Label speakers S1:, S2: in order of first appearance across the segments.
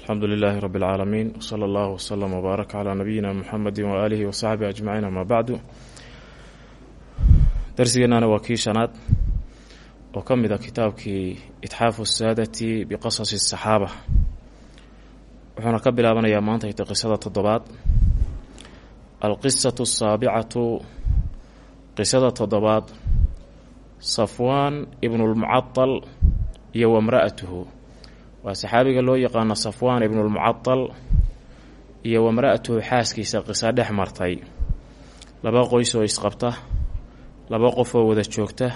S1: alxamdu lilaahi rabi اlcaalamiin wsala allahu wslama wbaaraka calaa nabiyina muxamedi waaalihi wasaxbihi ajmaciin amaa bacdu darsigeenana waa kii shanaad oo ka mid a kitaabkii itxaafu saadati biqasasi الsaxaaba wuxuuna ka bilaabanayaa maanta ita qisada toddobaad alqisatu asaabicatu qisada toddobaad safwaan ibnu lmucatal iyo wamra'atuhu waa saxaabiga loo yaqaano safwaan ibnulmucatal iyo wamra'atuhu xaaskiisa qisa dhex martay. Laba qoys oo isqabta laba qof oo wada joogta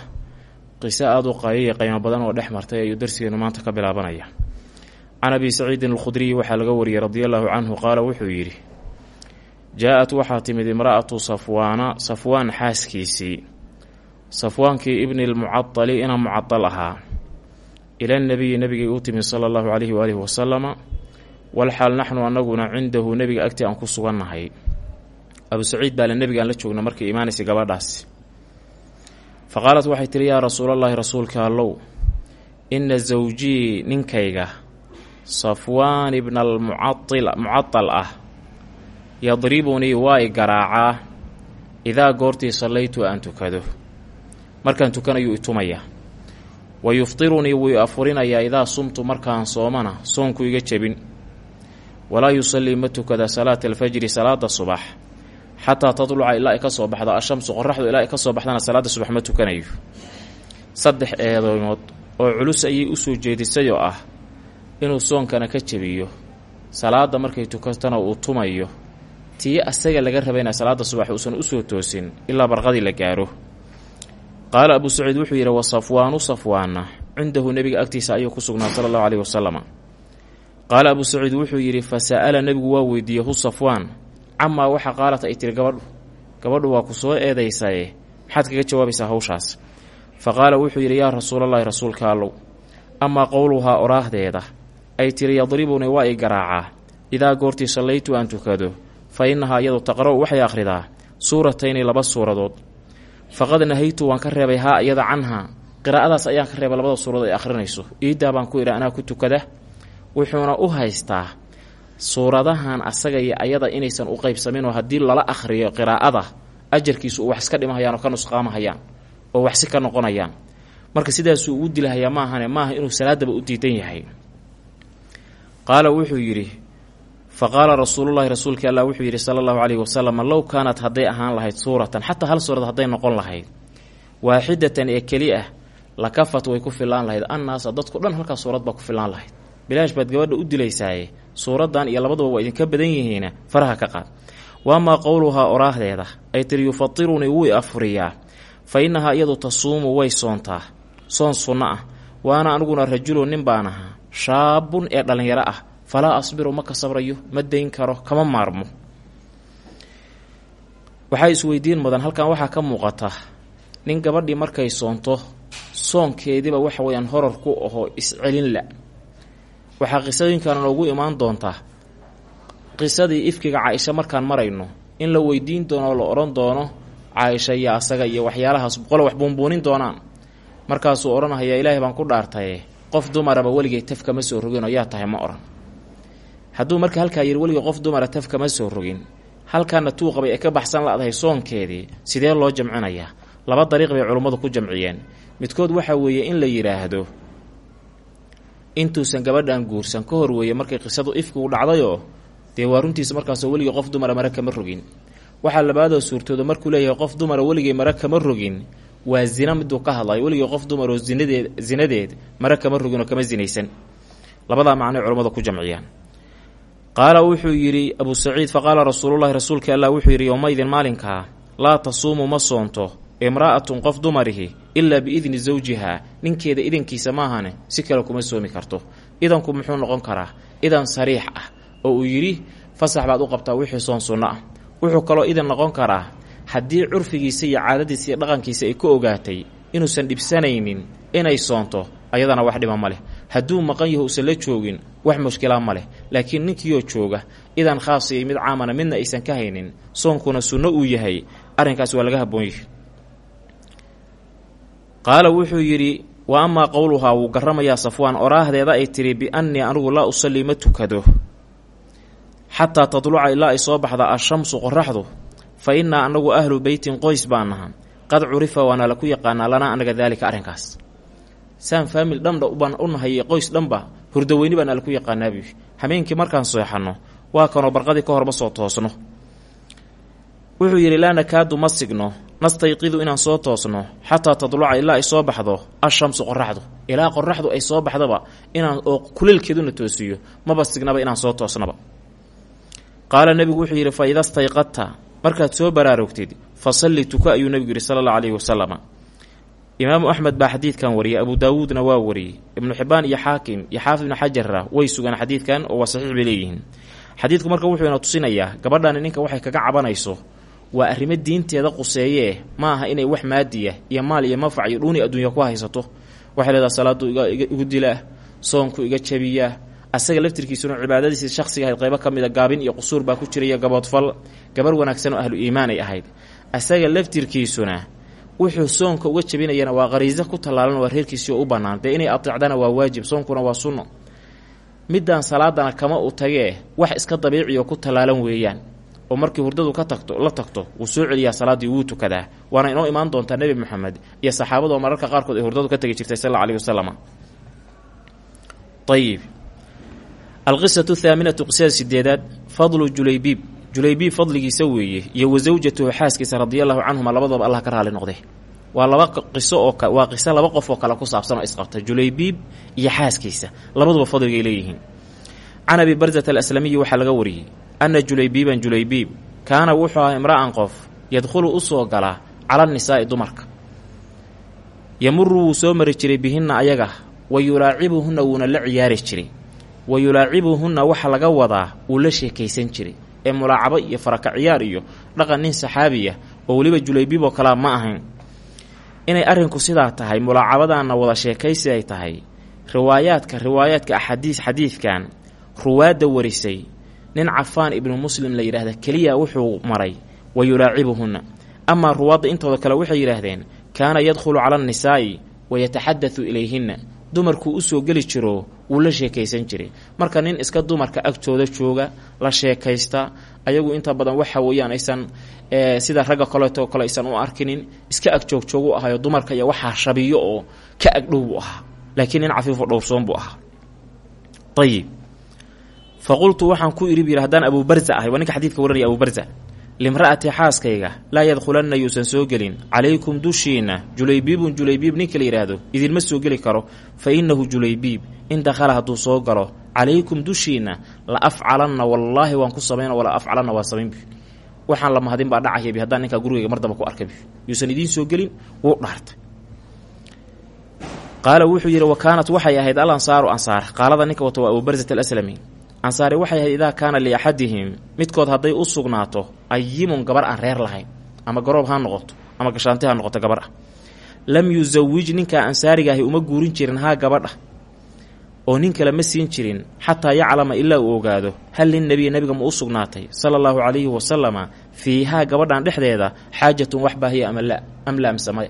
S1: qiso aada u qaayaya qiimo badan oo dhex martay ayuu darsigeenu maanta ka bilaabanaya. Can abi saciidin alkhudriyi waxaa laga wariyey radia allaahu canhu qaala wuxuu yidhi jaa-at waxaa timid imra'atu safwaana safwaan xaaskiisii. Safwaankii ibni lmucatali ina mucatal ahaa ila nabiyi nebigay u timid sala allahu calayhi waalihi wasalama walxaal naxnu annaguna cindahu nebiga agtii aan ku sugannahay abu saciid baa le nebigaan la joogna markii imaanaysay gabadhaasi fa qaalat waxay tihi yaa rasuulallaahi rasuulka allow inna sawjii ninkayga safwaan ibna almucail mucatal ah yadribunii waa i garaacaa idaa goortii sallaytu aan tukado markaan tukanayuu itumaya wa yuftirunii wuu afurinayaa idaa sumtu markaan soomana soonku iga jebin walaa yusallii ma tukada salaata alfajri salaada subax xataa tadluca ilaa ay ka soo baxdo ashamsu qoraxdu ilaa ay ka soo baxdana salaada subax ma tukanayo saddex eedeymood oo culus ayay u soo jeedisay oo ah inuu soonkana ka jebiyo salaada markay tukatana uu tumayo tii asaga laga rabayna salaada subax uusan u soo toosin ilaa barqadii la gaaro qaala abuu saciid wuxuu yidhi wa safwaanu safwaana. Cindahu nebiga agtiisa ayuu ku sugnaa sala allahu caleyhi wasalam qaala abuu saciid wuxuu yidhi fa sa'ala nebigu waa weydiiyey hu safwaan? Camaa waxa qaalat ay tiri gabadhu gabadhu waa ku soo eedaysaye maxaad kaga jawaabaysaa hawshaas. Fa qaala wuxuu yidhi yaa rasuulallaahi rasuulka allow amaa qowluhaa oraahdeeda ay tiri yadribunii waa i garaacaa. Idaa goortii sallaytu aan tukado fa innahaa iyadu taqra' waxay akhridaa suuratayni laba suuradood faqad nahaytu waan ka reebay haa iyada canhaa. Qiraa'adaas ayaan ka reebay labada suuradood ay akhrinayso. Iidaa baan ku idhi anaa ku tukada. Wuxuuna u haystaa suuradahan asaga iyo ayada inaysan u qaybsaminoo haddii lala akhriyo qiraa'ada ajarkiisu uu wax iska dhimahayaan oo ka nusqaamahayaan oo waxsi ka noqonayaan. Marka sidaasuu ugu dilahayaa maahane maaha inuu salaadaba u diidan yahay. Qaala wuxuu yidhi fa qaala rasuulullaahi rasuulkii allah wuxuu yidhi sala allahu caleyhi wasalam low kaanat hadday ahaan lahayd suuratan xataa hal suurad hadday noqon lahayd waaxidatan ee keli ah lakafat way ku fillaan lahayd annaasa dadku dhan halkaas suurad baa ku fillaan lahayd. Bilaash baad gabadha u dilaysaaye suuraddan iyo labaduba waa idinka badan yihiina faraha ka qaad. Waamaa qowluhaa oraahdeeda ay tiri yufatirunii wuu afuriyaa fa innahaa iyadu tasuumu way soontaa soon sunno ah waana aniguna rajulun nin baan ahaa shaabun ee dhallinyaro ah falaa asbiru ma ka sabrayo ma dayn karo kama maarmo. Waxaa isweydiin mudan halkan waxaa ka muuqata nin gabadhii markay soonto soonkeediiba waxa weeyaan horar ku ahoo iscelin la. Waxaa qisadooyinkan noogu imaan doontaa qisadii ifkiga caaisha markaan marayno in la weydiin doono oo la odhan doono caaisha iyo asaga iyo waxyaalahaas qole wax buunbuunin doonaan. Markaasuu odhanahayaa ilaahay baan ku dhaartaye qof dumaraba weligay taf kama soo roginoo yaa tahay ma odhan hadduu marka halkaa yidhi weligay qof dumara taf kama soo rogin. Halkaana tuu qabay ee ka baxsan la-dahay soonkeedii sidee loo jamcinayaa? Laba dariiq bay culummadu ku jamciyeen. Midkood waxaa weeye in la yidhaahdo intuusan gabadhan guursan. Ka hor weeye markay qisadu ifkigu dhacdayoo dee waa runtiisa markaasoo weligay qof dumara mare kama rogin. Waxaa labaadoo suurtooda markuu leeyahay qof dumara weligay mare kama rogin waa zina miduu ka hadlayo weligii qof dumaroo zinadeed zinadeed mare kama rogin oo kama zinaysan. Labadaa macnoy culammada ku jamciyaan qaala wuxuu yidhi abuu saciid fa qaala rasuulullahi rasuulka allah wuxuu yidhi yowmaydin maalinkaa laa tasuumu ma soonto imra'atun qof dumarihi ilaa biidni sawjihaa ninkeeda idankiisa maahane si kale kuma soomi karto. Idanku muxuu noqon karaa idan sariix ah. Oo uu yidhi fasax baad u qabtaa wixii soon sunno ah. Wuxuu kaloo idan noqon karaa haddii curfigiisa iyo caadadiisa iyo dhaqankiisa ay ku ogaatay inuusan dhibsanaynin inay soonto ayadana wax dhiba ma leh hadduu maqan yaho usan la joogin wax mushkilaa ma leh. Laakiin ninkiioo jooga idan khaas iyo mid caamana midna aysan ka haynin soonkuna sunno uu yahay arrinkaas waa laga habboon yahay. Qaala wuxuu yidhi wa amaa qowluhaa wuu garamayaa safwaan oraahdeeda ay tidhi biannii anigu laa usallii ma tukado. Xataa tadluca ilaa ay soo baxda ashamsu qoraxdu fa innaa anagu ahlu beytin qoys baan naha qad curifa waana la ku yaqaanaa lanaa anaga daalika arrinkaas saan faamil dhanba ubaan u nahay qoys dhanba hurdaweyni baana laku yaqaanaabi. Habeenkii markaan seexanno waa kanoo barqadii ka horba soo toosno. Wuxuu yidhi laa nakaadu ma signo nastayqidu inaan soo toosno xataa tadluca ilaa ay soo baxdo ashamsu qoraxdu ilaa qoraxdu ay soo baxdaba inaan oo kuleelkeeduna toosiyo maba signaba inaan soo toosnaba. Qaala nebigu wuxuu yidhi fa ida stayqadta markaad soo baraarugtid fa salli tuka ayuu nebigu yidhi sala allahu alayhi wasalama imaamu axmed baa xadiidkan wariyay abu daawuudna waa wariyey ibnu xibaan iyo xaakim iyo xaafid ibnu xajarra way sugaan xadiidkan oo waa saxiix bay leeyihiin. Xadiidku marka wuxuu ina tusinayaa gabadhani ninka waxay kaga cabanayso waa arrimo diinteeda quseeyee ma aha inay wax maadiya iyo maal iyo manfac iyo dhuuni adduunya ku haysato. Waxay leedaha salaadu igu dilaa soonku iga jabiyaa asaga laftirkiisuna cibaadadiisii shakhsiga ahayd qaybo ka mida gaabin iyo qusuur baa ku jiraiyo gaboodfal gabar wanaagsan oo ahlu iimaanay ahayd. Asaga laftirkiisuna wuxuu soonka uga jabinayana waa qariiso ku tallaalan waa reerkiisii u bannaan. Dee inay ateecdana waa waajib soonkuna waa sunno. Midaan salaadana kama u tagee wax iska dabiiciyo ku tallaalan weeyaan. Oo markii hurdadu ka tagto la tagto wuu soo celiyaa salaaddii wuu tukadaa. Waana inoo imaan doontaa nebi moxamed iyo saxaabadu oo mararka qaarkood ay hurdadu ka tegi jirtay sal alla alayhi wasalam alqisatu thaaminatu qisada sideedaad fadlu julaybiib julaybiib fadligiisa weeye iyo wa sawjatuhu xaaskiisa radia allahu canhuma labadooba allah ka raali noqde waa laba qiso oo waa qiso laba qof oo kale ku saabsan oo isqabta. Julaybiib iyo xaaskiisa labaduba fadligay leeyihiin. Can abi barzata alaslamiyi waxaa laga wariyey anna julaybiiban julaybiib kaana wuxuu ahaa imra'an qof yadkhulu u soo galaa cala nisaa'i dumarka. Yamuru wuu soo mari jiray bihinna ayaga wa yulaacibuhunna wuuna la ciyaari jiray. Wa yulaacibuhunna waxa laga wadaa wuu la sheekaysan jiray ee mulaacabo iyo faraka ciyaar iyo dhaqan nin saxaabiya oo weliba julaybiib oo kalea ma ahayn. Inay arrinku sidaa tahay mulaacabadaanna wada sheekaysi ay tahay. Riwaayaadka riwaayaadka axaadiis xadiidkan ruwaadda warisay. Nin cafaan ibnu muslim la yidhaahda keliya wuxuu maray wa yulaacibuhunna. Amaa ruwaadda intooda kale waxay yidhaahdeen kaana yadkhulu cala annisaa'i wa yataxadatu ilayhinna dumarkuu u soo geli jiro wuu la sheekaysan jiray. Marka nin iska dumarka agtooda jooga la sheekaysta ayagu inta badan waxa weeyaan aysan sida ragga kaleeto kale aysan u arkinin iska agjoogjoog u ahayo dumarka iyo waxaa shabiyo oo ka agdhow buu ahaa. Laakiin nin cafiifo dhowrsoon buu ahaa. Ayib fa qultu waxaan ku idhi bu yidhi haddaan abuubarza ahay waa ninka xadiidka waranaya abuubarza limra'ati xaaskayga laa yadkhulanna yuusan soo gelin. Calaykum dushiinna. Julaybiibun julaybiib ninka la yidhaahdo. Idinma soo geli karo. Fa innahu julaybiib. In dakhala hadduu soo galo. Calaykum dushiinna. La afcalanna wallaahi waan ku samayno wala afcalanna waa samaynbi waxaan la mahadin baa dhacayabi haddaan ninkaa gurigayga mar damba ku arkaybi yuusan idiin soo gelin wuu dhaartay qaala wuxuu yidhi wa kaanat waxay ahayd al ansaaru ansaar. Qaalada ninka wato waa abuubarzat alaslami. Ansaari waxay ahayd idaa kaana liaxadihim midkood hadday u sugnaato ayimun gabar aan reer lahayn ama garoob ha noqoto ama gashaanti ha noqoto gabar ah. Lam yusawij ninkaa ansaarigaahi uma guurin jirin haa gabadha oo nin kale ma siin jirin xataa yaclama ilaa uu ogaado hal linnebiy nebiga ma u sugnaatay sala allahu calayhi wasalama fiihaa gabadhan dhexdeeda xaajatun wax baahiya ama la am laamsamaya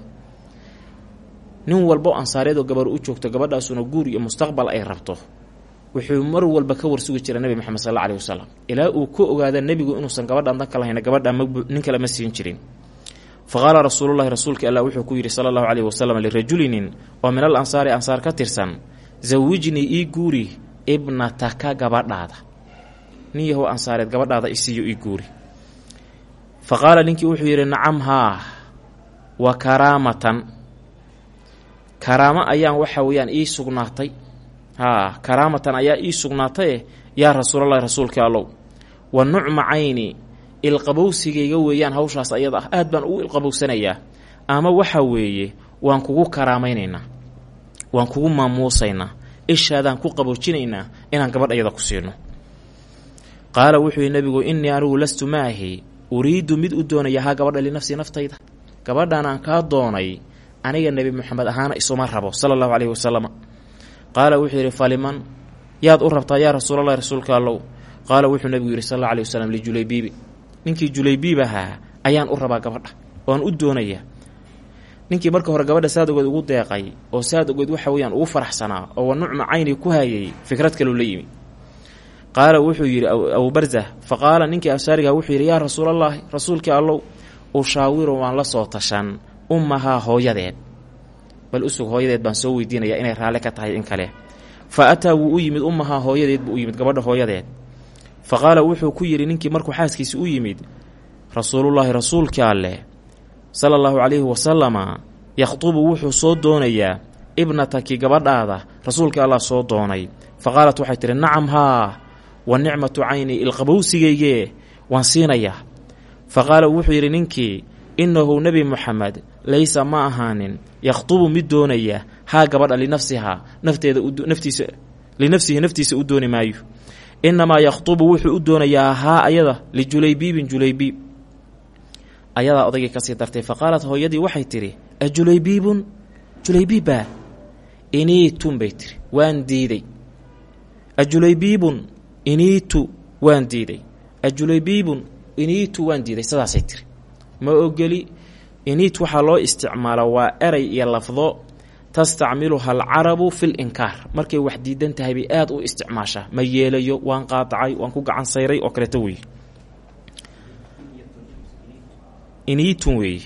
S1: nin walbo ansaareed oo gabar u joogto gabadhaasuna guur iyo mustaqbal ay rabto wuxuu mar walba ka warsugi jira nebi moxamed sal alla alih wasalam ilaa uu ka ogaada nebigu inuusan gabadhan danka lahayn gabadha nin kale ma siin jirin. Fa qaala rasuululahi rasuulka allah wuxuu ku yidhi sala allahu caleyhi wasalam lirajulinin oo min al ansaari ansaar ka tirsan zawijnii ii guuri ibnataka gabadhaada. Nin yahow ansaareed gabadhaada isiiyo ii guuri. Fa ninkii wuxuu yidhi nacam haa wa karaamatan. Karaamo ayaan waxa weeyaan ii sugnaatay haa karaamatan ayaa ii sugnaataye yaa rasuulalahi rasuulkii allow. Wa nucma cayni ilqabowsigayga weeyaan hawshaas ayada ah aad baan ugu ilqabowsanayaa. Ama waxa weeye waan kugu karaamaynaynaa waan kugu maamuusaynaa ishaadaan ku qaboojinaynaa inaan gabadh ayada ku siino. Qaala wuxuu yihi nebigu innii anigu lastu maahi uriidu mid u doonaya haa gabadha linafsii naftayda. Gabadhan aan kaa doonay aniga nebi moxamed ahaana isuma rabo. Sala allahu caleyhi wasalam qaala wuxuu yidhi faliman yaad u rabtaa yaa rasuulallahi rasuulka allow? Qaala wuxuu nebigu yidhi sal alla alih wasalam lijulaybiibi ninkii julaybiib ahaa ayaan u rabaa gabadha waan u doonayaa ninkii marka hore gabadha saad ugu deeqay oo saad ogeed waxa weyaan ugu faraxsanaa oo wa nucma cayni ku hayay fikrad kaleu la yimi. Qaala wuxuu yidhi abu barza fa qaala ninkii ansaariga wuxuu yidhi yaa rasuulallaahi rasuulkii allow ushaawiru waan la soo tashan ummahaa hooyadeed bal usug hooyadeed baan soo weydiinayaa inay raalle ka tahay in kale. Fa ataa wuu u yimid ummahaa hooyadeed buu u yimid gabadha hooyadeed. Fa qaala wuxuu ku yidhi ninkii markuu xaaskiisi u yimid rasuulullaahi rasuulkii alleh sala allahu calayhi wasalama yakhdubu wuxuu soo doonayaa ibnataki gabadhaada rasuulkii allah soo doonay. Fa qaalat waxay tihi nacam haa wa nicmatu cayni ilqabowsigaygee waan siinayaa. Fa qaala wuxuu yidhi ninkii innahu nebi muxamed laysa ma ahaanin. Yakhdubu mid doonaya haa gabadha linafsihaa. Nafteeda naftiisa linafsihi naftiisa u dooni maayo. Innamaa yakhdubu wuxuu u doonayaa haa ayada lijulaybiibin julaybiib. Ayadaa odaygii ka sii dartay fa qaalat hooyadii waxay tidhi a julaybiibun? Julaybiibbaa iniitun bay tiri waan diiday. A julaybiibun? Iniitu waan diiday. A julaybiibun? Iniitu waan diiday. Sidaasay tiri ma ogeli iniit waxaa loo isticmaala waa eray iyo lafdo tastacmiluha alcarabu fil inkaar. Markay wax diidan tahay bay aada u isticmaashaa. Ma yeelayo waan qaadacay waan ku gacan sayray oo kaleeto weeye iniitun weeye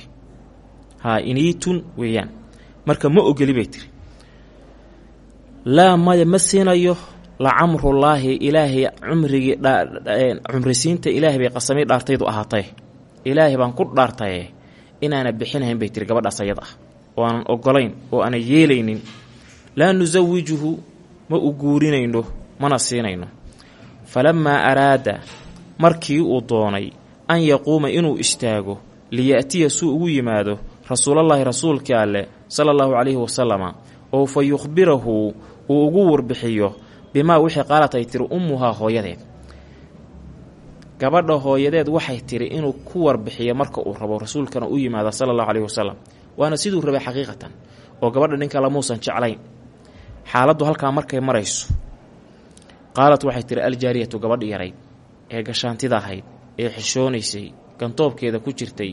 S1: haa iniitun weeyaan. Marka ma ogeli bay tiri. Laa maya ma siinayo lacamrullaahi ilaahay cumrigii cumrisiinta ilaahay bay qasamay dhaartaydu ahaatay. Ilaahay baan ku dhaartaye inaana bixinahayn bay tiri gabadhaas ayada ah. Oo aanan ogolayn oo aanan yeelaynin laa nusawijuhu ma u guurinayno mana siinayno. Falammaa araada markii uu doonay an yaquuma inuu istaago liya'tiya suu ugu yimaado rasuulallaahi rasuulkii alleh sala allahu calayhi wasalama oo fa yukhbirahu uu ugu warbixiyo bimaa wixii qaalat ay tiri ummuhaa hooyadeed gabadha hooyadeed waxay tiri inuu ku warbixiyo marka uu rabo rasuulkana u yimaado sala allahu calayhi wasalam waana siduu rabay xaqiiqatan oo gabadha ninka lamuusan jeclayn. Xaaladdu halkaa markay marayso. Qaalat waxay tihi aljaariyatu gabadhi yarayd ee gashaantida ahayd ee xishoonaysay gantoobkeeda ku jirtay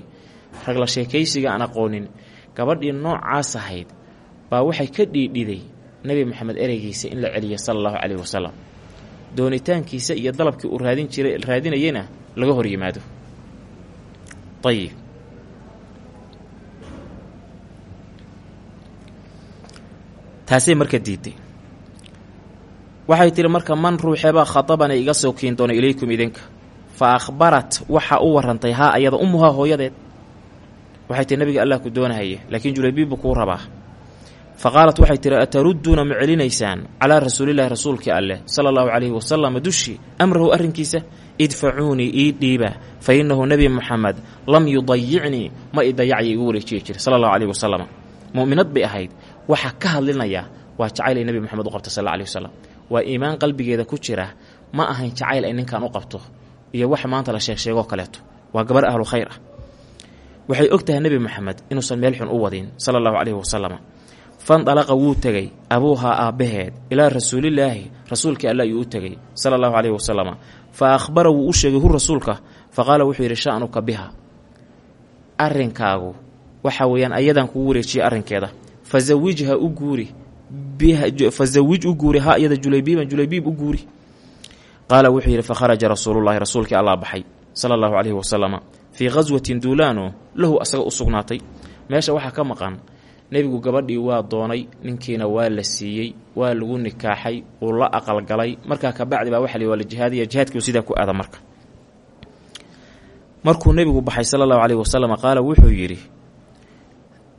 S1: ragla sheekaysiga aan aqoonin gabadhii noocaas ahayd baa waxay ka dhiidhiday nebi moxamed ereygiisa in la celiyo sala allahu caleyhi wasalam doonitaankiisa iyo dalabkii uu raadin jiray raadinayena laga hor yimaado. Ayib taasay marka diiday waxay tihi marka man ruuxeebaa khatabana iga soo kiin doona ilaykum idinka fa akhbarat waxa u warantay haa ayada ummuhaa hooyadeed. Waxay tihi nabiga allah ku doonahaye laakiin julaybiib buu kuu rabaa fa qaalat waxay tihi atarudduuna ma celinaysaan calaa rasuulillaahi rasuulkii alleh sala allahu calayhi wasalam dushi amrahu arrinkiisa idfacuunii ii dhiiba fa innahu nebi muxamed lam yudayicnii ma i dayacya igu wareejiyi jira sala allahu calayhi wasalam mu'minad bay ahayd waxaa ka hadlinaya waa jacayl ay nebi moxamed u qabto sal alih wasalam waa iimaan qalbigeeda ku jira ma ahayn jacayl ay ninkan u qabto iyo wax maanta la sheeg sheegoo kaleeto waa gabar ahlu khayr ah waxay og tahay nebi moxamed inuusan meel xun u wadin sala allahu calayhi wasalam fandalaqa wuu tegey abuuhaa aabbaheed ilaa rasuulillaahi rasuulkii alla ayuu u tegey sala allahu calayhi wasalama fa akhbara wuu u sheegay hu rasuulka? Fa qaala wuxuu yidhi sha'nuka biha. Arrinkaagu waxa weeyaan ayadan kugu wareejiyey arrinkeeda. Fa zawijha u guuri fa zawij u guuri ha iyada julaybiiban julaybiib u guuri. Qaala wuxuu yidhi fakharaja rasuulullaahi rasuulkii allaa baxay sala allahu calayhi wasalama fii khaswatin duulaano lahu asaga u sugnaatay. Meesha waxaa ka maqan nebigu gabadhii waa doonay ninkiina waa la siiyey waa lagu nikaaxay uu la aqalgalay. Markaa kabacdi baa waxa li waa la jihaadiya jihaadkiiu sidaa ku aada marka. Markuu nebigu baxay sala allahu calayhi wasalam qaala wuxuu yidhi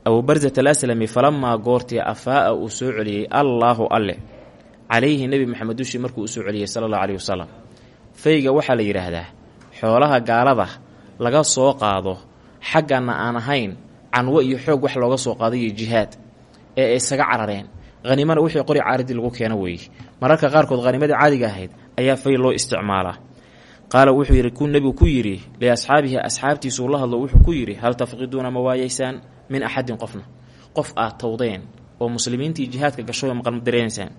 S1: abuu barsat alaslami falamaa goortii afaa'a uu soo celiyey allaahu alle calayhi nebi maxamed dushii markuu u soo celiyey sala allahu calayhi wasalam fayga waxaa la yidhaahdaa xoolaha gaalada laga soo qaado xaggana aan ahayn canwo iyo xoog wax looga soo qaaday iyo jihaad ee ay isaga carareen. Hanimana wixii qori caaridii lagu keeno weeye mararka qaarkood hanimadii caadiga ahayd ayaa fay loo isticmaalaa qaala wuxuu yidhi kuu nebigu ku yidhi liasxaabihi asxaabtiisuu la hadlo wuxuu ku yidhi hal tafqiduuna ma waayeysaan min axadin qofna? Qof aad towdeen oo muslimiintii jihaadka gashoy maqan dareemaysaan.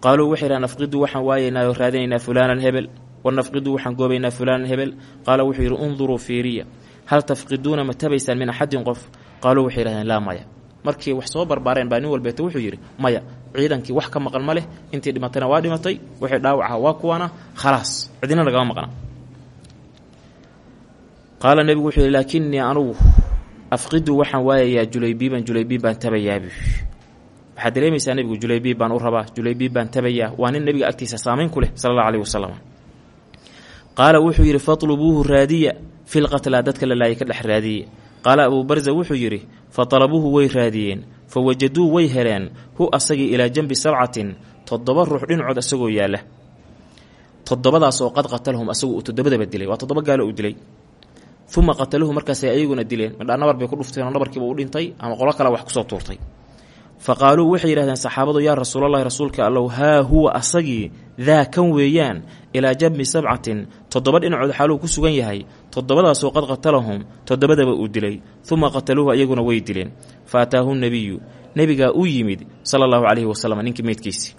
S1: Qaaluu waxay yidhaha nafqidu waxaan waayeynaa oo raadinaynaa hebel wa nafqidu waxaan goobaynaa fulaanan hebel. Qaala wuxuu yidhi unduruu fiiriya hal tafqiduuna ma tabaysaan min axadin qof qaaluu waxay yidhahdeen laa maya markii wax soo barbaareen baa nin walbeeta wuxuu yidhi maya ciidankii wax ka maqan ma intii dhimatayna waa dhimatay waxay dhaawacaha waa kuwana khalaas cidina nagama maqna qaala nebigu wuxuu yidhi laakinii anugu afqidu waxaan waayayaa julaybiiban julaybiib baan tabayaabi waxaad dareemaysaa nebigu julaybiib baan u rabaa julaybiib baan tabayaa waa nin nebiga agtiisa saamayn ku leh sala allahu aleyhi wasalam wuxuu yidhi fatlubuuhu raadiya fi lqatlaa dadka la ka dhex raadiye qaala abuu barza wuxuu yidhi fa talabuuhu way raadiyeen fa wajaduu way heleen hu asagii ilaa janbi sabcatin toddoba ruux dhinacood asagoo yaalla. Toddobadaas oo qad qatalahum asagu uu toddobadaba dilay waa toddoba gaalo uu dilay. Uma qataluuhu markaasay ayaguna dileen midhaa nabar bay ku dhufteen oo nabarkiiba u dhintay ama qolo kale wax ku soo tuurtay fa qaaluu waxay yidhahdeen saxaabadu yaa rasuulallahi rasuulka allow haa huwa asagii daa kan weeyaan ilaa jabmi sabcatin toddoba dhinacood xaaluu ku sugan yahay toddobadaasoo qad qatalahum toddobadaba uu dilay uma qataluuhu ayaguna way dileen. Fa ataahu nebigaa u yimid sala allahu calayhi wasalam ninkii meydkiisii.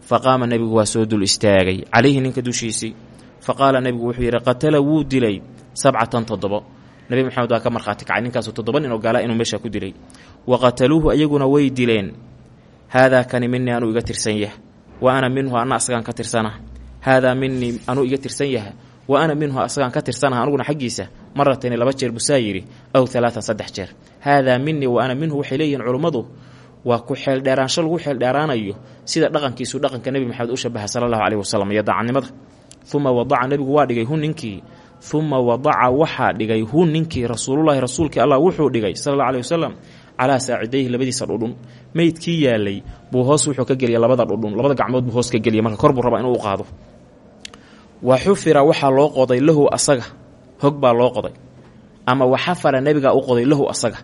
S1: Fa qaama nebigu waa soo dul istaagay calayhi ninka dushiisii. Fa qaala nebigu wuxuu yidhi qatala wuu dilay sabcatan toddobo nebi maxamed waa ka markhaati kacay. Ninkaasu toddoba nin oo gaala inuu meesha ku dilay. Wa qataluuhu ayaguna way dileen. Haadaa kani minii anuu iga tirsan yah wa ana minhu anna asagaan ka tirsana. Haadaa minii anuu iga tirsan yaha wa ana minhu asagaan ka tirsanaha anuguna xaggiisa. Maratani laba jeer busaa aw alaatan saddex jeer. Haadaa minii wa ana minhu waxay leeyihiin culummadu waa ku xeeldheeraansho lagu xeeldheeraanayo sida dhaqankiisu dhaqanka nebi maxamed u shabaha sala allahu caleyhi wasalam iyo daacadnimada uma wadaca nebigu waa dhigay hu ninkii uma wadaca waxaa dhigay hu ninkii rasuululahi rasuulkii allah wuxuu dhigay sala alla alih wasalam calaa saacidayhi labadiisa dhudhun. Meydkii yaalay buu hoos wuxuu ka geliya labada dhudhun labada gacmood buu hoos ka geliya marka kor buu rabaa inuu qaado. Wa xufira waxaa loo qoday lahu asaga. Hog baa loo qoday. Ama waxafara nebigaa u qoday lahu asaga.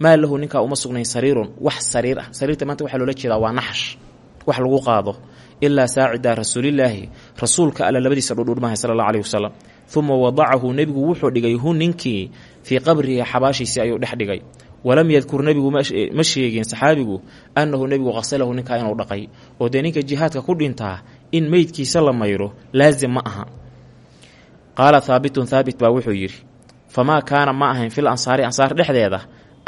S1: Maa lahu ninkaa uma sugnayn sariirun? Wax sariir ah. Sariirta maanta waxaa loola jeedaa waa naxash. Wax lagu qaado ilaa saacida rasuulilaahi rasuulka alla labadiisa dhudhudhmahay sala allah aleyhi wasalam uma wadacahu nebigu wuxuu dhigay hu ninkii fii qabrihi xabaashiisii ayuu dhex dhigay walam yadkur nebigu ma sheegin saxaabigu annahu nebigu qasalahu ninkaa inuu dhaqay oo dee ninka jihaadka ku dhintaa in meydkiisa la mayro laasim ma aha qaala haabitun haabit baa wuxuu yidhi famaa kaana ma ahayn fil ansaari ansaar dhexdeeda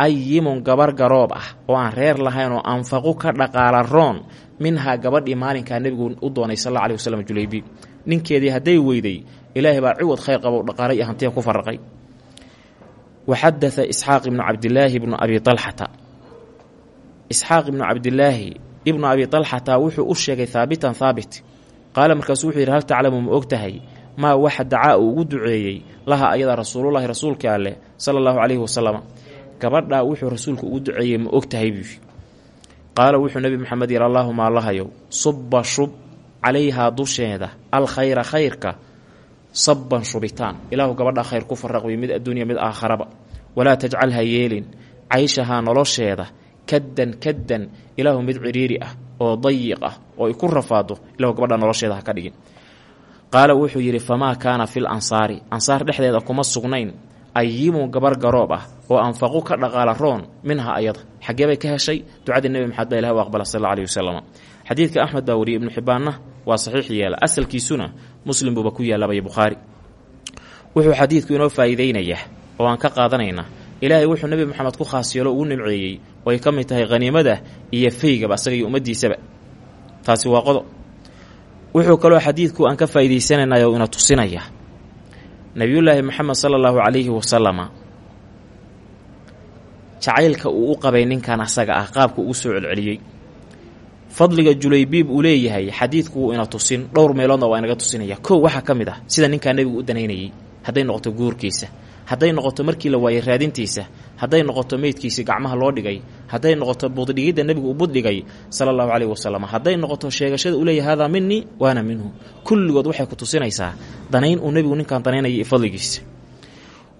S1: ayimun gabar garoob ah oo aan reer lahayn oo anfaqu ka dhaqaala roon minhaa gabadhii maalinkaa nebigu u doonay sal alla alih wasalam ninkeedii hadday weyday ilaahay baa ciwad khayr qabow dhaqaalay iyo hantiya ku faraqay. Wa xadaa isxaaq ibnu cabdilaahi ibnu abi alxata isxaaq ibnu cabdilaahi ibnu abi alxata wuxuu u sheegay haabitan haabit qaala markaasu wuxuu yidhi hal taclamu ma og tahay maa waxa dacaa uu ugu duceeyey? Laha ayada rasuululahi rasuulka alleh sala allahu calayhi wasalam gabadhaa wuxuu rasuulku ugu duceeyey ma og tahay buu qaala wuxuu nebi maxamed yidhi allaahuma allahayow subba shub calayhaa dusheeda alkhayra khayrka sabban shubitaan. Ilaahu gabadhaa khayr ku faraqwi mid adduunya mid aakharaba walaa tajcal ha yeelin cayshahaa nolosheeda kaddan kaddan ilaahu mid ciriiri ah oo dayiq ah oo ay ku rafaado ilahu gabadhaa nolosheeda ha ka dhigin. Qaala wuxuu yidhi famaa kaana fil ansaari. Ansaar dhexdeeda kuma sugnayn ayimun gabar garoob ah oo anfaqu ka dhaqaala roon minha ayada xaggee bay ka heshay? Ducadii nebi maxamed baa ilah u aqbala sal alih wasalam xadiidka axmed baa wariyey ibnu xibbaanna waa saxiix yeela. Asalkiisuna muslim buuba ku yaallabay bukhaari wuxuu xadiidku inoo faa'iideynayaa oo aan ka qaadanaynaa ilaahay wuxuu nebi moxamed ku khaas yeelo ugu nimceeyey oo ka mid tahay khaniimada iyo feygaba asaga iyo ummaddiisaba. Taasi waa qodo wuxuu kaloo xadiidku aan ka faa'iidaysanaynayo ina tusinaya nebiyullaahi moxamed sala allahu calayhi wasalama jacaylka uu u qabay ninkan asaga ah qaabka ugu soo celceliyey. Fadliga julaybiib uu leeyahay xadiidku wuu ina tusin dhowr meeloodna waa inaga tusinaya. Kow waxaa ka mid ah sida ninkaa nebigu u danaynayey hadday noqoto guurkiisa hadday noqoto markii la waayay raadintiisa hadday noqoto meydkiisii gacmaha loo dhigay hadday noqoto buddhigidda nebigu uu buddhigay sala allahu caleyhi wasalam noqoto sheegashada uu leeyahy hadaa minii waana minhu. Kulligood waxay ku tusinaysaa danayn uu nebigu ninkan danaynaya iyo fadligiisa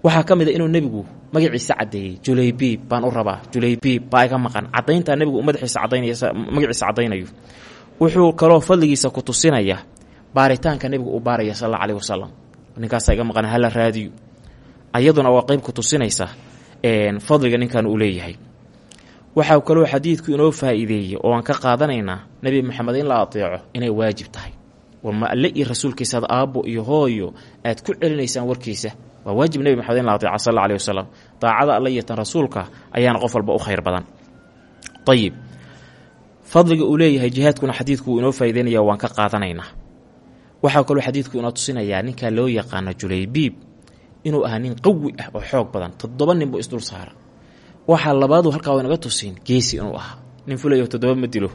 S1: waxaa ka mid a inuu nebigu magaciisa caddeeyey julaybiib baan u rabaa julaybiib baa iga maqan. Caddayntaa nebigu uu madaxiisa caddaynaya magaciisa caddaynayo. Wuxuu kaloo fadligiisa ku tusinaya baaritaanka nebigu uu baaraya sal alla aleyh wasalam iga maqan hala raadiyo ayaduna waa qeyb ku tusinaysa fadliga ninkan uu leeyahay. Waxaa kaloo xadiidku inoo faa'iideeyey oo aan ka qaadanaynaa nebi moxamed in la ateeco inay waajib tahay. War ma alle iyo rasuulkiisaad aabbo iyo hooyo aad ku celinaysaan warkiisa waa waajib nebi maxamed in la ateeca sal alla alih wasalam daacada alle iyo tan rasuulka ayaana qof walba u khayr badan. Ayib fadliga uu leeyahay jihaadkuna xadiidku wuu inoo faa'ideynaya waan ka qaadanaynaa waxaa kaloo xadiidku inoo tusinayaa ninkaa loo yaqaano julaybiib inuu ahaa nin qawi ah oo xoog badan toddoba nin buu isdul saara waxaa labaadu halkaa waynaga tusin geesi inuu ahaa. Nin fulayo toddoba ma dilo.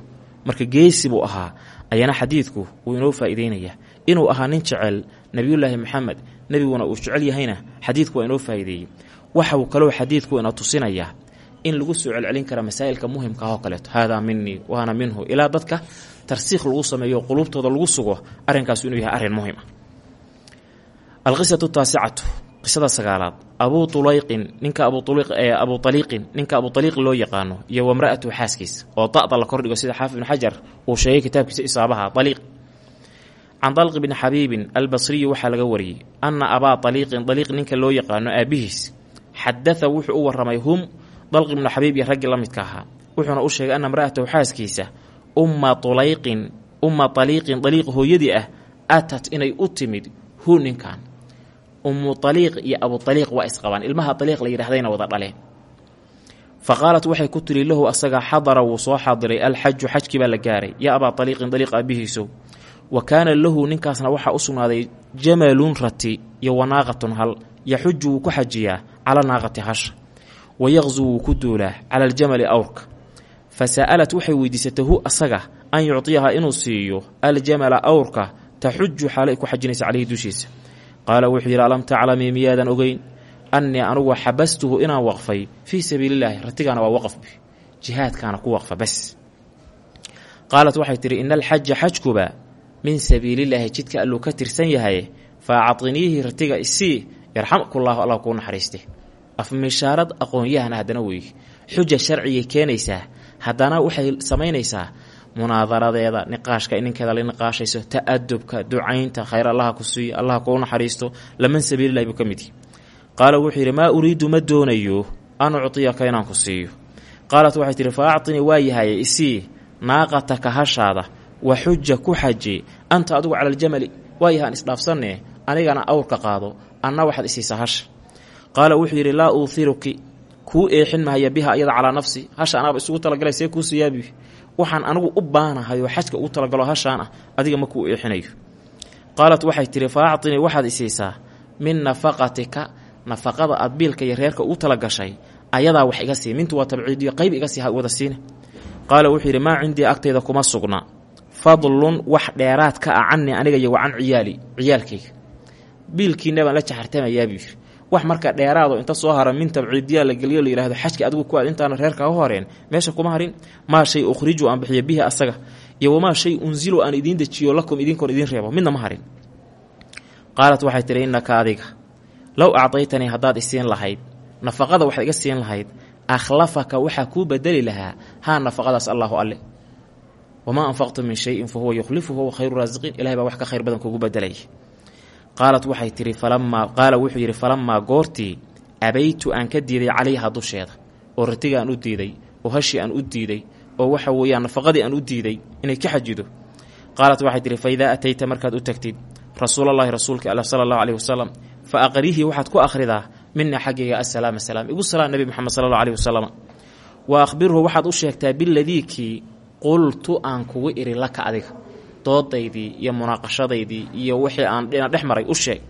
S1: Marka geesi buu ahaa ayana xadiidku wuu inoo faa'iideynayaa inuu ahaa nin jecel nebiyullaahi maxamed nebiguna uu jecel yahayna xadiidku waa inoo faa'iideeyey. Waxau kaloo xadiidku ina tusinayaa in lagu soo celcelin kara masaa'ilka muhimka ah oo kaleeto. Haadaa minii waana minhu ilaa dadka tarsiikh lagu sameeyo qulubtooda lagu sugo arrinkaasu inuu yahay arrin muhiim ah. Alqisatu taasicatu qisada sagaalaad. Abuu ulayqin ninka abu aliiqin ninka abu aliiq loo yaqaano iyo wamra'atu xaaskiisa oo da'da la kordhigo sida xaafid ibnu xajar uu sheegay kitaabkiisa isaabaha aliiq can dalqi bni xabiibin albasriyi waxaa laga wariyey anna abaa aliiqin aliiq ninka loo yaqaano aabihiis xadaa wuxuu u waramay hum. Dalqi bnu xabiib iyo raggii la midka ahaa wuxuuna u sheegay anna mra'atahu xaaskiisa umma ulayqin umma aliiqin aliiq hooyadii ah atat inay u timid hu ninkan ummu aliiq iyo abu aliiq waa isqabaan. Ilmaha aliiq la yidhahdayna wada dhaleen fa qaalat waxay ku tiri lahu asaga xadara wuu soo xaadiray alxaju xajkii baa la gaaray. Yaa abaa aliiqin aliiq aabihiisow wa kaana lahu ninkaasna waxaa u jamalun rati iyo wanaaqatun hal. Yaxuju wuu ku xajiyaa cala naaqati hasha wa yaqzu wuu ku duulaa cala aljamali awrka. Fa sa'alat waxay weydiisatay asaga an yucdiyaha inuu siiyo aljamala awrka taxuju xaalay ku xajinaysa caleyhi dushiisa qaala wuxuu yidhi alam taclamii miyaadan ogeyn? Annii anugu xabastuhu inaan waqfay. Fii sabiilillaahi ratigaana waa waqfbi jihaadkaana ku waqfa bas. Qaalat waxay tidhi ina alxaja xajkuba min sabiilillaahi. Jidka alluu ka tirsan yahay fa acdiniihi ratiga isii yarxamkullaahu allah kuu naxariiste afmishaarad aqoon-yahana haddana weeye xuja sharcigay keenaysaa haddana waxay samaynaysaa munaadaradeeda niqaashka ninkeeda la niqaashayso ta'adubka ducaynta khayr allaha ku siiyo allaha kuu naxariisto laman sabiililahi buu ka mid yihi qaala wuxuu yidhi maa uriidu ma doonayo an uctiyaka inaan ku siiyo? Qaalat waxay tihi fa actinii waa yahaye isii hashaada wa xuja ku xaji anta adigu cala aljamali waa yahaan isdhaafsanne anigana awrka qaado anna waxaad isiisaa hasha. Qaala wuxuu yidhi laa uuhiruki kuu eexin mahaya biha iyada calaa nafsi hasha anaaba isugu talagalay see kuu siyaabi waxaan anigu u baanahayoo xajka ugu talagalo hashaan ah adiga ma kuu eexinayo qaalat waxay tihi fa actinii waxaad isiisaa min nafaqatika nafaqada aad biilka iyo reerka ugu talagashay ayadaa wax iga sii. Mintu waa tabciidiyo qayb iga sii wada siine. Qaala wuxuu yidhi maa cindii agtayda kuma sugna. Fadlun wax dheeraad ka ah canii aniga iyo wa ciyaali ciyaalkayga. Biilkiina baan la jaxartamayaa buu yidhi wax marka dheeraado inta soo hara min tabciidiyaa la geliyo la yihahdo xajka adigu ku aad intaana reerka u horeen meesha kuma harin. Maa shay ukhriju aan bixiyo bihi asaga iyo wamaa shay unzilu aan idiin dejiyo lakum idinkoon idiin reebo. Midna ma harin. Qaalat waxay tihi innaka adiga low acdaytanii haddaad isiin lahayd nafaqada waxaad iga siin lahayd akhlafaka waxaa kuu bedeli lahaa haa nafaqadaas allaahu alle. Wamaa anfaqtu min shayin fa huwa yukhlifuhu huwa khayru raasiqiin ilahay baa wax ka khayr badan kugu bedelaya qaalat waxay tihi falamaa qaala wuxuu yidhi falamaa goortii abaytu aan ka diiday calayha dusheeda. Oo ratiga aan u diiday oo hashi aan u diiday oo waxa weeyaan nafaqadii aan u diiday inay ka xajido. Qaalat waxay tihi fa idaa atayta markaad u tagtid rasuulallaahi rasuulka alla sala allahu aleyhi wasalam fa aqrihi waxaad ku akhridaa mina xaggayga assalaama salaam igu salaan nebi moxamed sala allahu aleyhi wasalam. Wa akhbirhu waxaad u sheegtaa biladiikii qultu aan kugu iri laka adiga doodaydii iyo munaaqashadaydii iyo wixii aan dhex maray u sheeg.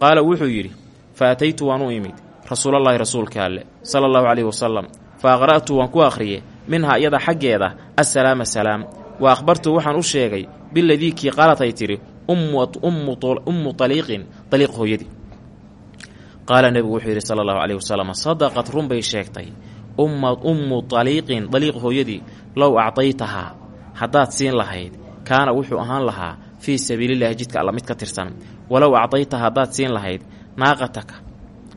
S1: Qaala wuxuu yidhi fa ataytu waan u imid rasuulallaahi rasuulka alle sala allahu caleyhi wasalam fa aqra'tu waan ku akhriye minhaa iyada xaggeeda assalaama salaam wa akhbartu waxaan u sheegay biladiikii qaalat ay ummu aliiqin aliiq hooyadii. Qaala nebigu wuxuu yidhi sala allahu caleyhi wasalam sadaqad run bay sheegtay. Ummu aliiqin daliiq hooyadii low acdaytahaa haddaad siin lahayd kaana wuxuu ahaan lahaa fii sabiilillahi jidka alla mid ka tirsan. Walow acdayta haddaad siin lahayd naaqataka.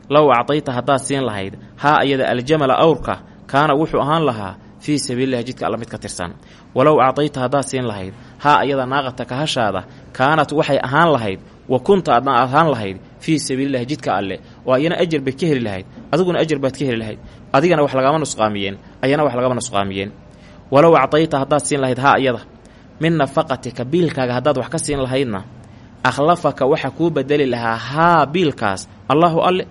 S1: Low acdayta haddaad siin lahayd haa iyada aljamala awrka kaana wuxuu ahaan lahaa fii sabiilillahi jidka alla mid ka tirsan. Walow acdayta haddaad siin lahayd haa iyada naaqataka hashaada kaanat waxay ahaan lahayd wa kunta adna ahaan lahayd fii sabiilillahi jidka alle. Oo ayana ajar bay ka heli lahayd adiguna ajar baad ka heli lahayd. Adigana wax lagama nusqaamiyeen ayana wax lagama nusqaamiyeen. Walow acdayta haddaad siin lahayd haa iyada min nafaqatika biilkaaga haddaad wax ka siin lahaydna akhlafaka waxa kuu bedeli lahaa haa biilkaas allaahu alle.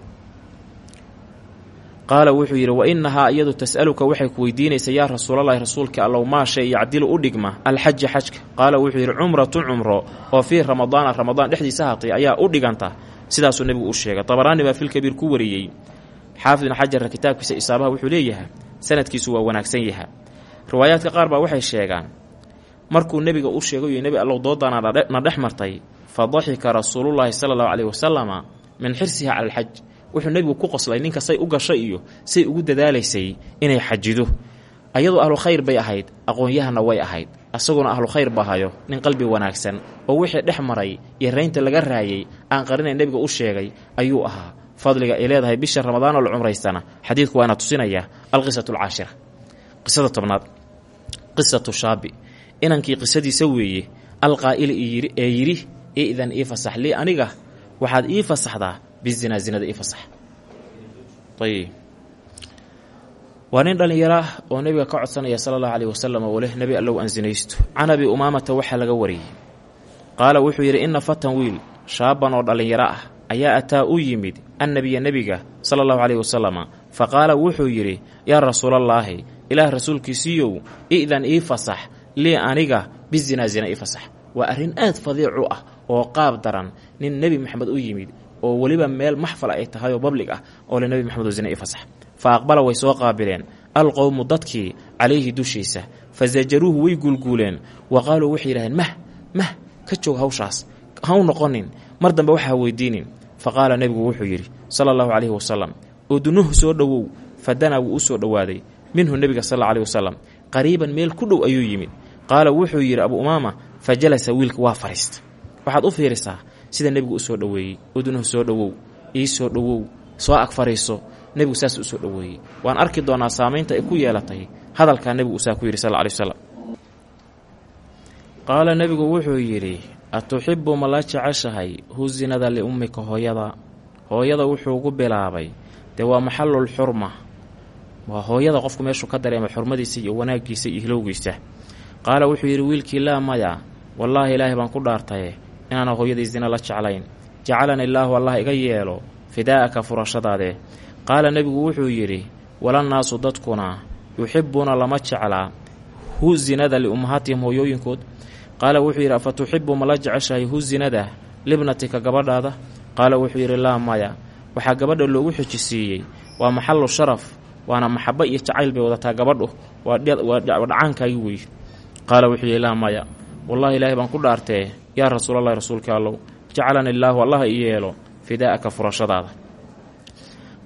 S1: Qaala wuxuu yidhi wa innahaa iyadu tas'aluka waxay ku weydiinaysaa yaa rasuulallaahi rasuulka allow maasha yacdilu u dhigma alxaja xajka. Qaala wuxuu yidhi cumratu cumro oo fii ramadaana ramadaan dhexdiisa hatay ayaa u dhiganta. Sidaasuu nebigu u sheegay. Tabaraani baa filkabiir ku wariyey. Xaafid ibnu xajarra kitaabkiisa isaabaha wuxuu leeyahay sanadkiisu waa wanaagsan yaha riwaayaadka qaar baa waxay sheegaan markuu nebiga u sheegay iyo nebi allow doodaana na dhex martay fa daxika rasuulullaahi sala allahu caleyhi wasalama min xirsiha cala alxaj wuxuu nebigu ku qoslay ninka say u gashay iyo say ugu dadaalaysay inay xajido. Ayadoo ahlu khayr bay ahayd aqoon-yahanna way ahayd. Asaguna ahlu khayr bahayo nin qalbi wanaagsan oo wixii dhex maray iyo raynta laga raayay aan qarinay nebiga u sheegay ayuu ahaa fadliga ay leedahay bisha ramadaanoo la cumraystana. Xadiidku waa ina tusinaya alqisatu alcaashira qisada tobnaad. Qisatu shaabi inankii qisadiisa weeye alqaa'ili ee yidhi idan ii fasax aniga waxaad ii fasaxdaa bizinaa zinada ii fasax. Ayib waa nin dhallinyaro oo nebiga ka codsanaya sala allahu caleyhi wasalam oo leh nebi allow aan sinaysto can abi umaamata waxaa laga wariyey. Qaala wuxuu yidhi inna fatan wiil shaaban oo dhallinyaro ah ayaa ataa u yimid annabiya nebiga sala allahu caleyhi wasalama fa qaala wuxuu yidhi yaa rasuulallaahi ilaah rasuulkiisiiyow i'dan ii fasax lii aniga bizinaa zina ii fasax. Waa arrin aad fadiicu ah oo qaab daran. Nin nebi maxamed u yimid oo weliba meel maxfal ay tahay oo bablig ah oo le nebi maxamed oo zina ii fasax. Fa aqbala way soo qaabileen. Alqowmu dadkii calayhi dushiisa. Fa zajaruuhu way guulguuleen. Wa qaaluu waxay yidhahdeen mah mah ka joog hawshaas. Ha u noqonin. Mar dambe waxa ha weydiinin. Fa qaala nebigu wuxuu yidhi sala allahu calayhi wasalam udunuhu soo dhowow. Fadanaa wuu u soo dhowaaday. Minhu nebiga sal alla aleyhi wasalam qariiban meel ku dhow ayuu yimid qaala wuxuu yidhi abu umaama fa jalasa wiilka waa fariista waxaad u fiirisaa sida nebigu u soo dhoweeyey. Udunuhu soo dhowow ii soo dhowow soo ag fariiso nebigu saas u soo dhoweeyey. Waan arki doonaa saamaynta ay ku yeelatay hadalkaa nebigu usaa ku yidhi sal lla alay wasalam qaala nebigu wuxuu yidhi atuxibu ma la jeceshahay hu liummika hooyada? Hooyada wuxuu gu bilaabay. Dee waa maxalul xurma. Waa hooyada qofku meeshuu ka dareema xurmadiisa iyo wanaaggiisa iyo hilowgiisa qaala wuxuu yidhi wiilkii laa maya. Wallaahi ilaahay baan ku dhaartaye inaana hooyadii zina la jeclayn. Jacalani illaahu allah iga yeelo fidaa'aka furashadaadee qaala nebigu wuxuu yidhi walannaasu dadkuna yuxibbuuna lama jeclaa hu zinada liummahaatihim hooyooyinkood. Qaala wuxuu yidhi afa tuxibu ma la jeceshahay hu zinada libnatika gabadhaada? Qaala wuxuu yidhi laa maya. Waxaa gabadha loogu xijisiiyey. Waa maxalu sharaf. Waana maxabo iyo jacayl bay wadataa gabadhu. Waa dhacaankaagi wey qaala wuxuu yidhi laa maya. Wallaahi ilaahay baan ku dhaartee yaa rasuulallahi rasuulka allow jacalani illaahu allah i yeelo fidaa'aka furashadaada.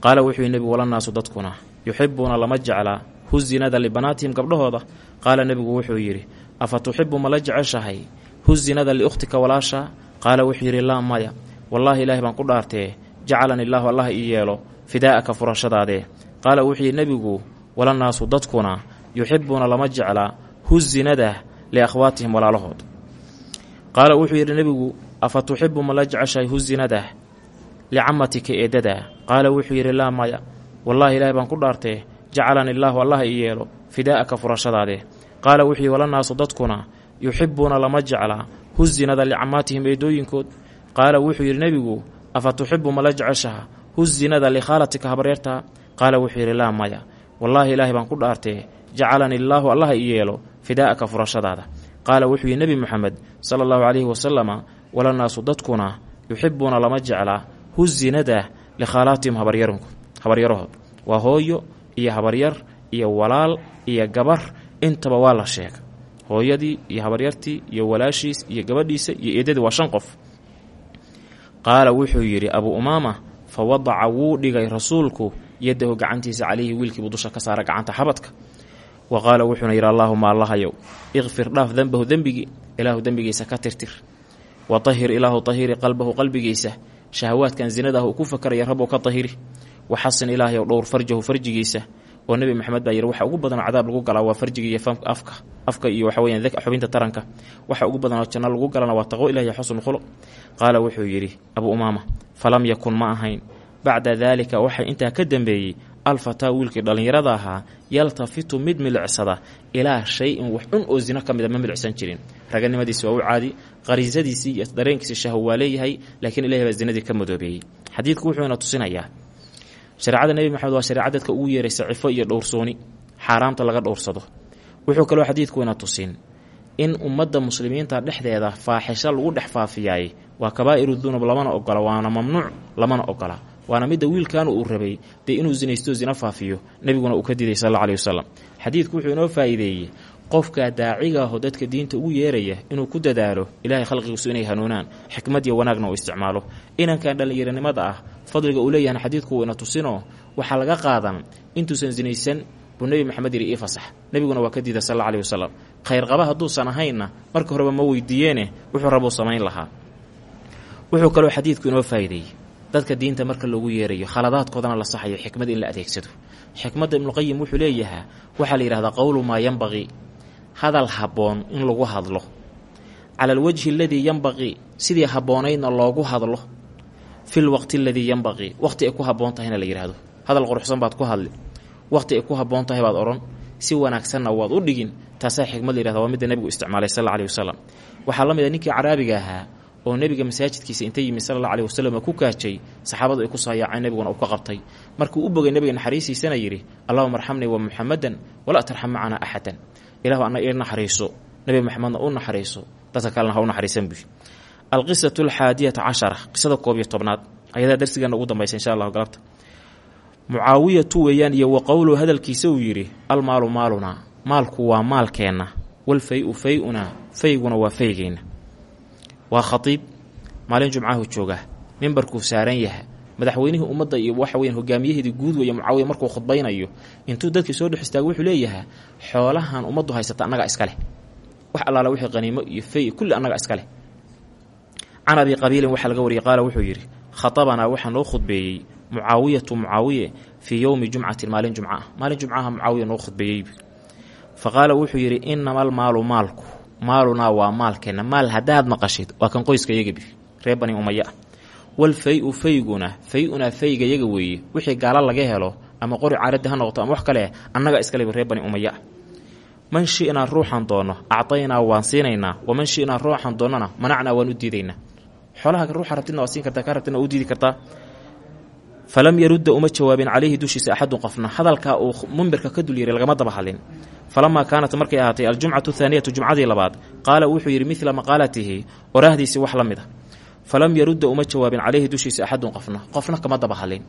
S1: Qaala wuxuu yidhi nebigu walanaasu dadkuna yuxibuuna lama jeclaa hu zinada libanaatihim gabdhahooda. Qaala nebigu wuxuu yidhi afa tuxibu ma la jeceshahay hu zinada liukhtika walaasha? Qaala wuxuu yidhi laa maya wallaahi ilaahay baan ku dhaartee jacalani illaahu allah i yeelo fidaa'aka furashadaadee. Qaala wuxuu yidhi nebigu walanaasu dadkuna yuxibuuna lama jeclaa hu zinada liakhwaatihim walaalahood. Qaala wuxuu yidhi nebigu afa tuxibu ma la jeceshahay hu zinada licamatika eedada qaala wuxuu yidhi laa maya wallaahi ilaahay baan ku dhaartee jacalani illaahu allah i yeelo fidaa'aka furashadaadee qaala wuxuu yidhi walanaasu dadkuna yuxibuuna lama jeclaa hu zinada licamaatihim eedooyinkood. Qaala wuxuu yidhi nebigu afa tuxibu ma la jeceshaha hu zinada likhaalatika habaryartaa qaala wuxuu yidhi laa maya wallaahi ilaahay baan ku dhaartee jacalani illaahu allah i yeelo fidaa'aka furashadaada. Qaala wuxuu yidhi nebi moxamed sala allahu calayhi wasalama walanaasu dadkuna yuxibuuna lama jeclaa hu zinada likhaalaatihim habaryarahood waa hooyo iyo habaryar iyo walaal iyo gabar intaba waa la sheega hooyadii iyo habaryartii iyo walaashiis iyo gabadhiisa iyo eedadii waa shan qof. Qaala wuxuu yidhi abuu umaama fa wadaca wuu dhigay rasuulku yadahu gacantiisa calayhi wiilkiibuu dusha ka saara gacanta xabadka wa qaala wuxuuna yidhi allaahuma allahayow ikfir dhaaf dembahu dembigii ilaahu dembigiisa ka tirtir wa tahir ilaahu tahiri qalbahu qalbigiisa shahawaadkan zinadaah uu ku fakaraya rabow ka tahiri wa xasin ilaahayow dhowr farjahu farjigiisa oo nebi maxamed baa yidhi waxa ugu badanoo cadaab lagu galaa waa farjiga iyo afka afka iyo waxa weyan xubinta taranka waxa ugu badanoo janno lagu galana waa taqwo ilahi xusnu khuluq qaala wuxuu yidhi abuu umaama falam yakun ma ahayn bacda daalika waxay intaa ka dambeeyey alfataa wiilkii dhallinyarada ahaa yaltafitu mid milicsada ilaa shay-in wax cun oo zino ka mida ma milicsan jirin. Raganimadiisi waa u caadi qariisadiisii iyo dareenkiisi shahw waa leeyahay laakiin ilahay baa zinadii ka madoobeeyey. Xadiidku wuxuuna tusinayaa shareecada nebi maxamed waa shareecad dadka ugu yeeraysa cifo iyo dhowrsooni xaaraamta laga dhowrsado. Wuxuu kaloo xadiidkuina tusin in ummadda muslimiinta dhexdeeda faaxisho lagu dhex faafiyaay waa kabaa'iru dunub lamana ogola waana mamnuuc lamana ogola waana midda wiilkaanu uu rabay dee inuu zinaysto zina faafiyo nebiguna uu ka diiday sal alla alih wasalam xadiidku wuxuu inoo faa'iideeyey qofka daacigaaho dadka diinta ugu yeeraya inuu ku dadaalo ilaahay khalqigiisu inay hanuunaan xikmad iyo wanaagna uu isticmaalo. Inankan dhallinyaranimada ah fadliga uu leeyahana xadiidku uu ina tusinoo waxaa laga qaadan intuusan zinaysan buu nebi maxamed yidhi ii fasax. Nebiguna waa ka diida sal alla wasalam khayr qaba hadduusan ahaynna marka horeba ma weydiiyeene wuxuu rabuu samayn lahaa. Wuxuu kaloo xadiidku inoo faa'iideeyey dadka diinta marka loogu yeerayo khaladaadkoodana la saxayo xikmad in la adeegsado. Xikmadda ibnuqayim wuxuu leeyahaa waxaa la yidhahdaa qowlu maa yanbaqii hadal habboon in lagu hadlo. Cala alwajhi aladii yanbaqii sidii habboonaydna loogu hadlo. Fil waqti aladii yanbaqii waqti ay ku habboon tahayna la yidhaahdo. Hadal quruxsan baad ku hadli. Waqti ay ku habboon tahay baad odhan si wanaagsanna waad u dhigin taasaa xikmad la yihahda waa midda nebigu isticmaalay sal alla alih wasalam waxaa la mid a ninkii caraabiga ahaa oo nebiga masaajidkiisa inta yimi sala alla alih wasalam ku kaajay saxaabadu ay ku soo yaaceen nebiguna uu ka qabtay. Markuu u bogay nebiga naxariistiisana yidhi allahuma arxamnii wa muxamadan walaa tarxam macanaa axadan ilahu anna ii naxariiso nebi maxamedna u naxariiso dadka kalena ha naxariisan buy alqisatu alxaadiyata cashara qisada koob iyo tobnaad ayadaa darsigeena ugu dambaysa insha allahu galabta. Mucaawiyatu weeyaan iyo wa hadalkiisa uu yidhi almaalu maalunaa maalku waa maalkeenna walfay-u fayguna waa faygeenna waa khatiib. Maalin jumcahu jooga. Mimbarkuu saaran yaha madaxweynihii ummadda iyo waxa weyan hogaamiyaheedii guud weeye mucaawiya markuu khudbaynayo intuu dadkii soo dhex istaago wuxuu leeyahaa xoolahan ummaddu haysata annaga iskaleh wax allaala wixii qaniimo iyo fay kulli annaga iskaleh can abi qabiilin waxaa laga wariyey qaala wuxuu yidhi khatabanaa waxaa noo khudbeeyey mucaawiyatu mucaawiye fii yowmi jumcatin maalin jumca ah. Maalin jumcaha mucaawiya noo khudbeeyey. Fa wuxuu yidhi inama almaalu maalku maalunaa waa maalkeenna maal haddaad maqashid waa kan qoyska yagabi reer bani umaya ah walfay-u fayguna fay-unaa fayga yaga weeye. Wixii gaalo laga helo ama qori caaraddi ha noqoto ama wax kale annaga iskalebi reer bani umaya man shi'naa ruuxan doonno acdaynaa waan siinaynaa. Waman shi'naa ruuxan doonnona manacnaa waan u diidaynaa xoolaha ruuxa rabtidna waa siin kartaa kaa rabtidna u diidi kartaa falam yarudda uma jawaabin calayhi dushiisa axadun qofna hadalkaa uu mumbirka ka dul yiray lagama daba hadlin falamaa kaanat markay ahaatay aljumcatu thaaniyatu jumcadii labaad qaala wuxuu yidhi midla maqaalatihi oraahdiisii wax la falam yarudda uma jawaabin calayhi dushiisa axadun qofna qofna kama daba hadlin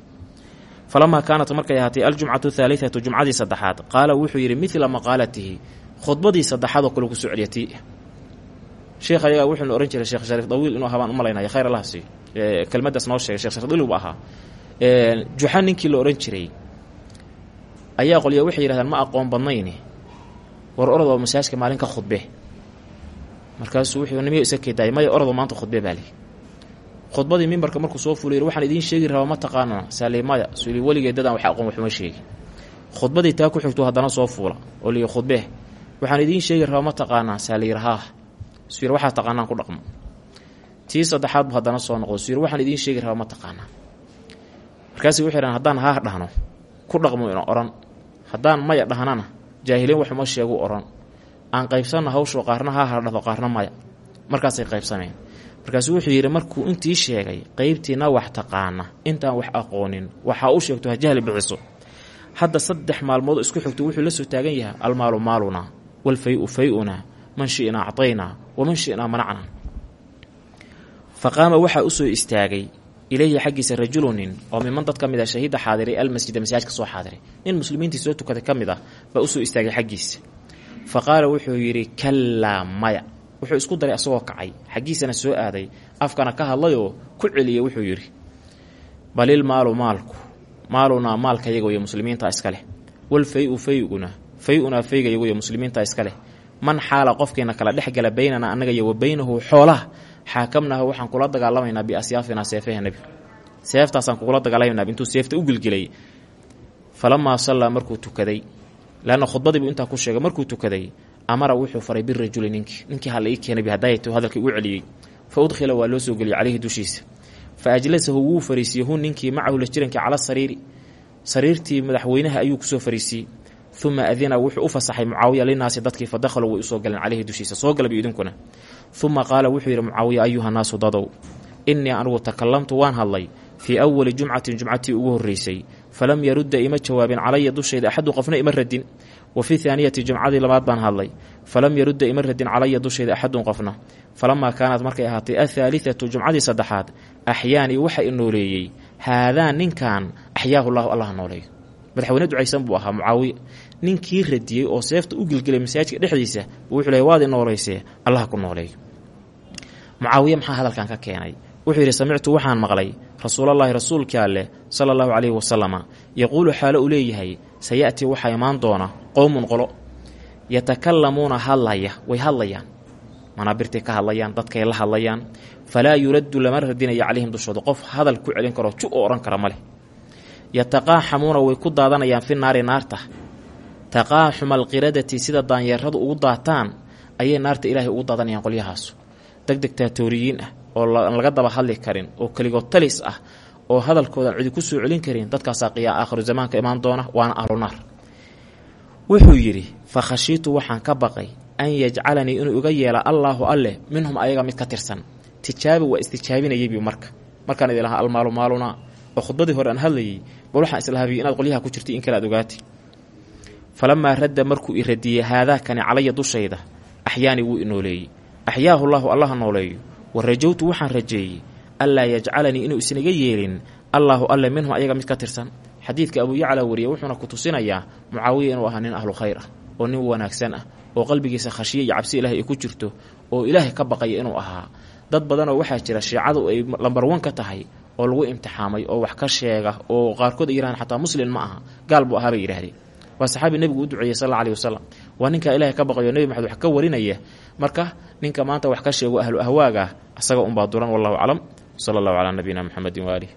S1: falamaa kaanat markay ahaatay aljumcatu thaalitatu jumcadii saddexaad qaala wuxuu yidhi midla maqaalatihi khudbadii saddexaad oo kale ku soo celiya tii sheekh ayagaa wuxuuna ohan jiray sheekh shariif dawiil inuu ahaa baan u khayr allah siiyo kelmaddaas noo sheegay shekh shariif ahaa juxa ninkii la odhan jiray ayaa qolya waxay yidhahdaan ma aqoon badnayni. War orodoo masaajka maalin ka khudbe. Markaasuu wuxuu nimiyo isa keedaayay maya orodoo maanta khudbe baa khudbadii mimbarka markuu soo fuulay waxaan idiin sheegi rabaa ma taqaanaa saali maya suli weligee dadaan wax aqoon waxuma sheegi. Khudbadii taa ku xigtuu haddana soo fuula oo liyi khudbe waxaan idiin sheegi rabaa ma taqaanaa saaliyir haah suyir waxaa taqaanaan ku dhaqmo. Tii saddexaad bu haddana soo noqdo suyir waxaan idiin sheegi rabaa ma taqaanaa markaasi wuxuu yidhahan haddaan haah dhahno ku dhaqmo ina odhan. Haddaan maya dhahnana jaahiliin waxuma sheegu odhan. Aan qaybsanna hawshu qaarna haah la dhahdo qaarna maya. Markaasay qaybsameen. Markaasuu wuxuu yidhi markuu intii sheegay qeybtiina wax taqaana intaan wax aqoonin waxaa u sheegto ha jahli bixiso hadda saddex maalmood isku xigto wuxuu la soo taagan yahay almaalu maalunaa walfay-u fay-unaa man shi'naa acdaynaa waman shi'naa manacnaa. Fa qaama waxaa u soo istaagay ilayhi xaggiisa rajulunin oo miman dad ka mid a shahiida xaadiray almasjida masaajka soo xaadiray nin muslimiintii soo tukaday ka mid ah baa u soo istaagay xaggiisa fa wuxuu yidhi kallaa maya wuxuu isku daray asagoo kacay xaggiisana soo aaday afkana ka hadlayoo ku celiyey wuxuu yidhi balil maalu maalku maalunaa maalka yaga iyo muslimiinta iska leh wal fay-u fay-una fay-unaa fayga yagu iyo muslimiinta iska leh man xaala qofkiina kala dhex gala baynanaa annaga iyo wa baynahu xoolaha xaakamnaha waxaan kula dagaalamaynaa biasyaafinaa seefeha nebi. Seeftaasaan kugula dagaalamaynaa intuu seefta u gelgelay falamaa sallaa markuu tukaday leanna khudbadiibuu intaa ku sheegay markuu tukaday amara wuxuu faray birajuli ninkii. Ninkii hala ii keenay bihadaayatu hadalkii u celiyey fa udkhila waa loo soo geliyey calayhi dushiisa. Fa ajlasahu wuu fariisiyey hu ninkii macahu la jirankii cala sariiri. Sariirtii madaxweynaha ayuu ku soo fariisiiyey uma adina wuxuu u fasaxay mucaawiya linaasi dadkii fa dakhaluu way u soo galeen caleyhi dushiisa. Soo galab idinkuna uma qaala wuxuu yidhi mucaawiya ayuha naasu dadow innii anugu takalamtu waan hadlay fii awali jumcatin jumcatii ugu horreysay falam yarudda ima jawaabin calaya dushayda axadu qofna ima radin wa fii haaniyati jumcadii labaad baan hadlay falam yarudda ima radin calaya dushayda axadun qofna falamaa kaanat markay ahaatay athaalithatu jumcadii saddexaad axyaanii waxa i nooleeyey haadaa ninkan axyaahu llahu allah nooleeyo. Madaxweyne ducaysan buu ahaa mucaawiya ninkii radiyey oo seefta u gelgelay masaajidka dhexdiisa wuxuu leey waad i nooleysee allah ku nooleeyo mucaawiye maxaa hadalkan ka keenay? Wuxuu yidhi samictu waxaan maqlay rasuulallaahi rasuulkii alleh sala allahu calayhi wasalama yaquulu xaalo uu leeyahay saya'tii waxaa imaan doona qowmun qolo. Yatakalamuuna hadlaya way hadlayaan. Manaabirtay ka hadlayaan dadkay la hadlayaan. Falaa yuraddu lama radinayo calayhim dushooda. Qof hadal ku celin karo ju oo odhan kara ma leh. Yataqaaxamuuna way ku daadanayaan fi naari naarta taqaaxuma alqiradati sida daanyeeradu ugu daataan ayay naarta ilaahay ugu daadanayaan qolyahaasu. Degdeg taatooriyiin ah oo laga daba hadli karin oo keligood talis ah oo hadalkoodan cidi ku soo celin karin dadkaasaa qiyaa aakhiru zamaanka imaan doona waana ahlu naar. Wuxuu yidhi fa khashiitu waxaan ka baqay an yajcalanii inuu iga yeela allaahu alleh minhum ayaga mid ka tirsan. Tijaabi waa istijaabinayaybi marka. Markaan idin lahaa almaalu maalunaa oo khudbadii hore aan hadlayay bal waxaan islahabiy inaad qolyaha ku jirtay in kale aad ogaatay falamaa radda markuu i radiyey haadaakani calaya dushayda axyaani wuu inooleeyey axyaahu llaahu allaha nooleeyo wa rajowtu waxaan rajeeyey anlaa yajcalanii inuu isnaga yeelin allaahu alle minhum ayaga mid ka tirsan xadiidka abuu yacla wariye wuxuuna ku tusinayaa mucaawiya inuu ahaa nin ahlu khayr ah oo nin wanaagsan ah oo qalbigiisa khashiye iyo cabsi ilahay ay ku jirto oo ilaahay ka baqaya inuu ahaa dad badanoo waxaa jira shiicadu ay lambar wan ka tahay oo lagu imtixaamay oo wax ka sheega oo qaarkood ay yirahaan xataa muslin ma aha gaal buu ahaa bay yidhahdeen waa saxaabi nebigu u duceeyey sal alla alih wasalam waa ninkaa ilaahay ka baqayo nebi maxamed wax ka warinaya. Marka ninka maanta wax ka sheego ahlu ahwaaga asaga unbaa duran wallahu aclam. Sala allahu calaa nabiyina muxamedin waaalih